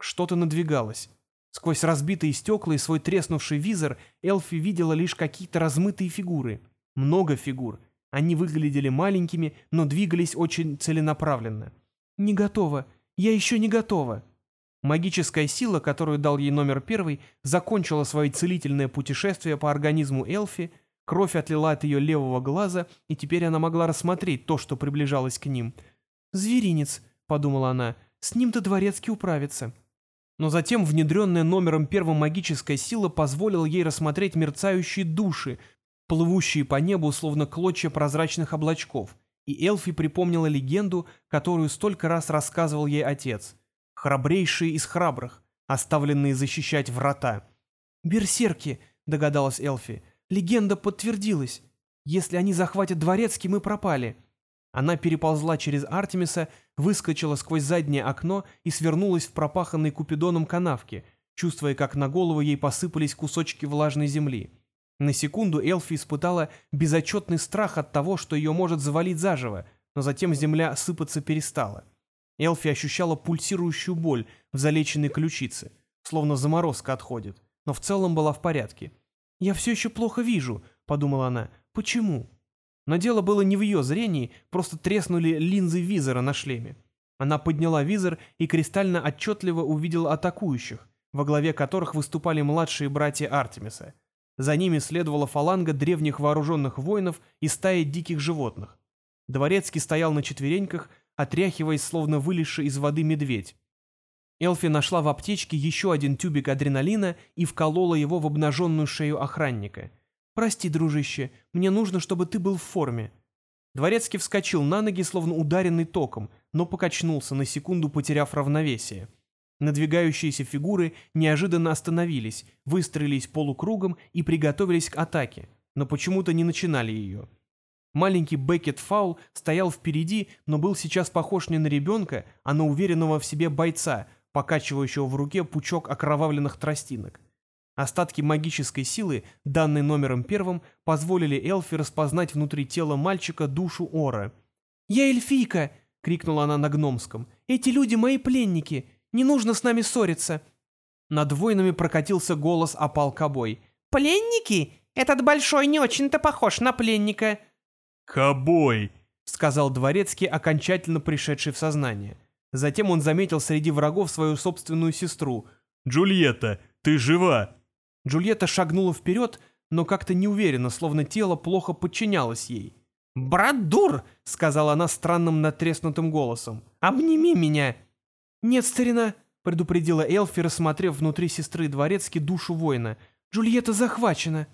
Что-то надвигалось. Сквозь разбитые стекла и свой треснувший визор Элфи видела лишь какие-то размытые фигуры. Много фигур. Они выглядели маленькими, но двигались очень целенаправленно. «Не готова. Я еще не готова». Магическая сила, которую дал ей номер первый, закончила свое целительное путешествие по организму Элфи, кровь отлила от ее левого глаза, и теперь она могла рассмотреть то, что приближалось к ним. «Зверинец», — подумала она, — «с ним-то дворецкий управится». Но затем внедренная номером первым магическая сила позволила ей рассмотреть мерцающие души, плывущие по небу, словно клочья прозрачных облачков, и Элфи припомнила легенду, которую столько раз рассказывал ей отец. Храбрейшие из храбрых, оставленные защищать врата. «Берсерки», — догадалась Элфи, — «легенда подтвердилась. Если они захватят дворецкий, мы пропали». Она переползла через Артемиса, выскочила сквозь заднее окно и свернулась в пропаханной Купидоном канавке, чувствуя, как на голову ей посыпались кусочки влажной земли. На секунду Элфи испытала безотчетный страх от того, что ее может завалить заживо, но затем земля сыпаться перестала. Элфи ощущала пульсирующую боль в залеченной ключице, словно заморозка отходит, но в целом была в порядке. «Я все еще плохо вижу», — подумала она. «Почему?» Но дело было не в ее зрении, просто треснули линзы визора на шлеме. Она подняла визор и кристально отчетливо увидела атакующих, во главе которых выступали младшие братья Артемиса. За ними следовала фаланга древних вооруженных воинов и стая диких животных. Дворецкий стоял на четвереньках, отряхиваясь, словно вылезший из воды медведь. Элфи нашла в аптечке еще один тюбик адреналина и вколола его в обнаженную шею охранника — «Прости, дружище, мне нужно, чтобы ты был в форме». Дворецкий вскочил на ноги, словно ударенный током, но покачнулся, на секунду потеряв равновесие. Надвигающиеся фигуры неожиданно остановились, выстроились полукругом и приготовились к атаке, но почему-то не начинали ее. Маленький Беккет Фаул стоял впереди, но был сейчас похож не на ребенка, а на уверенного в себе бойца, покачивающего в руке пучок окровавленных тростинок. Остатки магической силы, данной номером первым, позволили Элфи распознать внутри тела мальчика душу Ора. «Я эльфийка!» — крикнула она на гномском. «Эти люди мои пленники! Не нужно с нами ссориться!» Над воинами прокатился голос опал кобой. «Пленники? Этот большой не очень-то похож на пленника!» «Кобой!» — сказал дворецкий, окончательно пришедший в сознание. Затем он заметил среди врагов свою собственную сестру. «Джульетта, ты жива!» Джульетта шагнула вперед, но как-то неуверенно, словно тело плохо подчинялось ей. «Брат дур!» — сказала она странным натреснутым голосом. «Обними меня!» «Нет, старина!» — предупредила Элфи, рассмотрев внутри сестры Дворецки душу воина. «Джульетта захвачена!»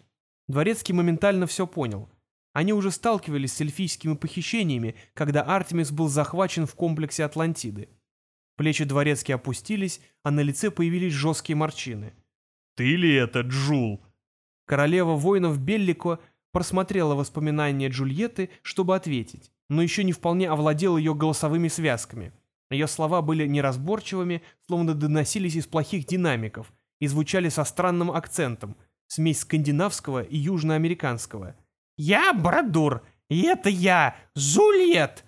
Дворецкий моментально все понял. Они уже сталкивались с эльфийскими похищениями, когда Артемис был захвачен в комплексе Атлантиды. Плечи Дворецки опустились, а на лице появились жесткие морщины. «Ты ли это, Джул?» Королева воинов Беллико просмотрела воспоминания Джульетты, чтобы ответить, но еще не вполне овладела ее голосовыми связками. Ее слова были неразборчивыми, словно доносились из плохих динамиков, и звучали со странным акцентом, смесь скандинавского и южноамериканского. «Я Брадур, И это я, Жульет!»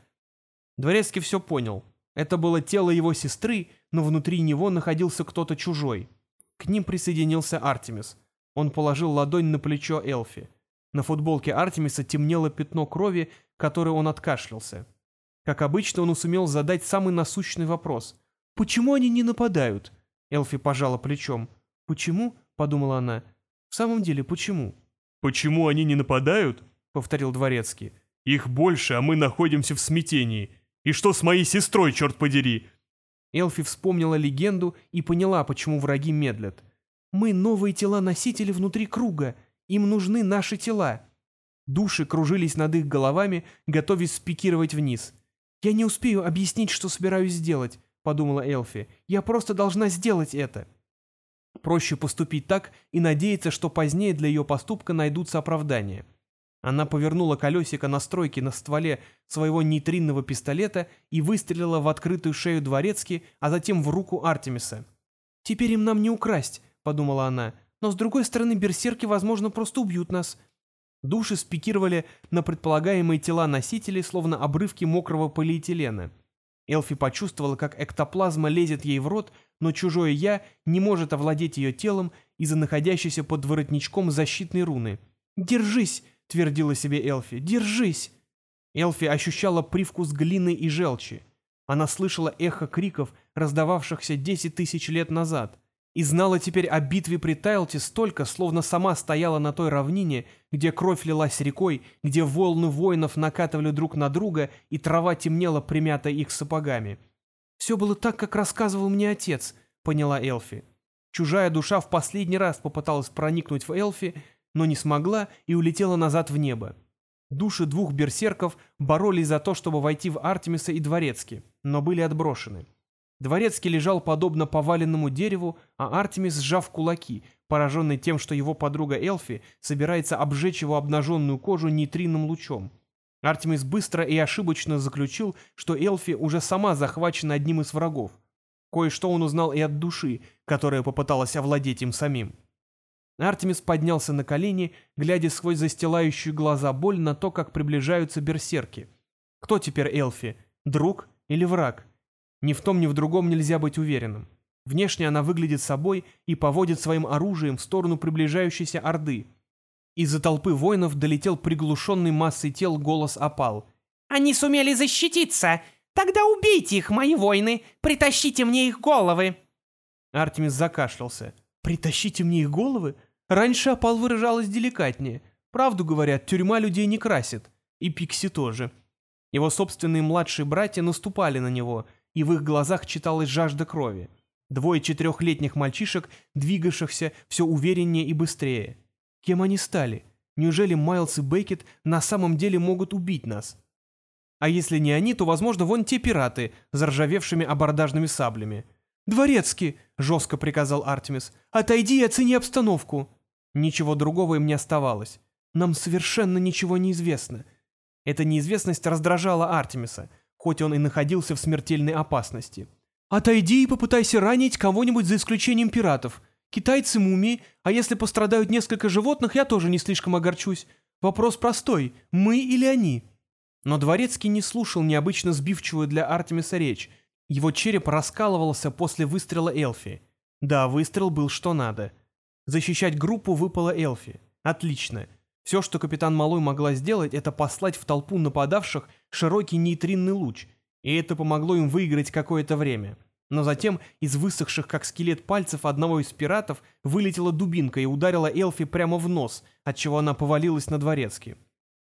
Дворецкий все понял. Это было тело его сестры, но внутри него находился кто-то чужой. К ним присоединился Артемис. Он положил ладонь на плечо Элфи. На футболке Артемиса темнело пятно крови, которое он откашлялся. Как обычно, он сумел задать самый насущный вопрос. «Почему они не нападают?» Элфи пожала плечом. «Почему?» — подумала она. «В самом деле, почему?» «Почему они не нападают?» — повторил Дворецкий. «Их больше, а мы находимся в смятении. И что с моей сестрой, черт подери?» Элфи вспомнила легенду и поняла, почему враги медлят. «Мы новые тела-носители внутри круга. Им нужны наши тела». Души кружились над их головами, готовясь спикировать вниз. «Я не успею объяснить, что собираюсь сделать», — подумала Элфи. «Я просто должна сделать это». Проще поступить так и надеяться, что позднее для ее поступка найдутся оправдания. Она повернула колесико настройки на стволе своего нейтринного пистолета и выстрелила в открытую шею дворецки, а затем в руку Артемиса. «Теперь им нам не украсть», — подумала она, «но с другой стороны берсерки, возможно, просто убьют нас». Души спикировали на предполагаемые тела носителей, словно обрывки мокрого полиэтилена. Элфи почувствовала, как эктоплазма лезет ей в рот, но чужое «я» не может овладеть ее телом из-за находящейся под воротничком защитной руны. «Держись!» Твердила себе Элфи. «Держись!» Элфи ощущала привкус глины и желчи. Она слышала эхо криков, раздававшихся десять тысяч лет назад, и знала теперь о битве при Тайлте столько, словно сама стояла на той равнине, где кровь лилась рекой, где волны воинов накатывали друг на друга, и трава темнела, примятая их сапогами. «Все было так, как рассказывал мне отец», — поняла Элфи. Чужая душа в последний раз попыталась проникнуть в Элфи, но не смогла и улетела назад в небо. Души двух берсерков боролись за то, чтобы войти в Артемиса и Дворецки, но были отброшены. Дворецкий лежал подобно поваленному дереву, а Артемис, сжав кулаки, пораженный тем, что его подруга Элфи собирается обжечь его обнаженную кожу нейтринным лучом. Артемис быстро и ошибочно заключил, что Элфи уже сама захвачена одним из врагов. Кое-что он узнал и от души, которая попыталась овладеть им самим. Артемис поднялся на колени, глядя сквозь застилающую глаза боль на то, как приближаются берсерки. Кто теперь Элфи? Друг или враг? Ни в том, ни в другом нельзя быть уверенным. Внешне она выглядит собой и поводит своим оружием в сторону приближающейся Орды. Из-за толпы воинов долетел приглушенный массой тел голос опал. «Они сумели защититься! Тогда убейте их, мои воины! Притащите мне их головы!» Артемис закашлялся. «Притащите мне их головы? Раньше опал выражалась деликатнее. Правду говорят, тюрьма людей не красит. И Пикси тоже». Его собственные младшие братья наступали на него, и в их глазах читалась жажда крови. Двое четырехлетних мальчишек, двигавшихся все увереннее и быстрее. Кем они стали? Неужели Майлз и Беккет на самом деле могут убить нас? А если не они, то, возможно, вон те пираты, заржавевшими абордажными саблями. «Дворецкий!» — жестко приказал Артемис. «Отойди и оцени обстановку!» Ничего другого им не оставалось. Нам совершенно ничего не известно. Эта неизвестность раздражала Артемиса, хоть он и находился в смертельной опасности. «Отойди и попытайся ранить кого-нибудь за исключением пиратов. Китайцы мумии, а если пострадают несколько животных, я тоже не слишком огорчусь. Вопрос простой — мы или они?» Но Дворецкий не слушал необычно сбивчивую для Артемиса речь — его череп раскалывался после выстрела Элфи. Да, выстрел был что надо. Защищать группу выпало Элфи. Отлично. Все, что капитан Малой могла сделать, это послать в толпу нападавших широкий нейтринный луч, и это помогло им выиграть какое-то время. Но затем из высохших как скелет пальцев одного из пиратов вылетела дубинка и ударила Элфи прямо в нос, отчего она повалилась на дворецкий.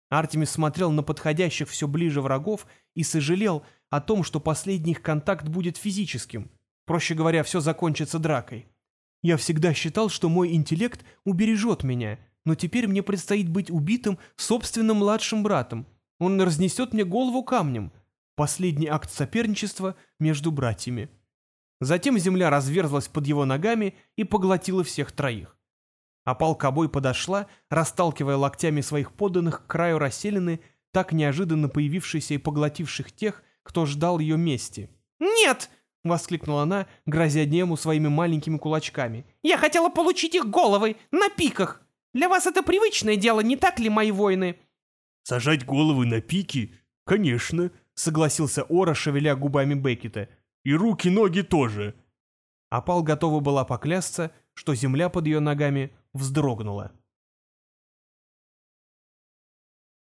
Артемис смотрел на подходящих все ближе врагов и сожалел о том, что последний их контакт будет физическим. Проще говоря, все закончится дракой. Я всегда считал, что мой интеллект убережет меня, но теперь мне предстоит быть убитым собственным младшим братом. Он разнесет мне голову камнем. Последний акт соперничества между братьями. Затем земля разверзлась под его ногами и поглотила всех троих. А Кобой подошла, расталкивая локтями своих подданных к краю расселены, так неожиданно появившейся и поглотивших тех, кто ждал ее мести. «Нет!» — воскликнула она, грозя Нему своими маленькими кулачками. «Я хотела получить их головы, на пиках! Для вас это привычное дело, не так ли, мои воины?» «Сажать головы на пики? Конечно!» — согласился Ора, шевеля губами Беккета. «И руки-ноги тоже!» Апал готова была поклясться, что земля под ее ногами вздрогнула.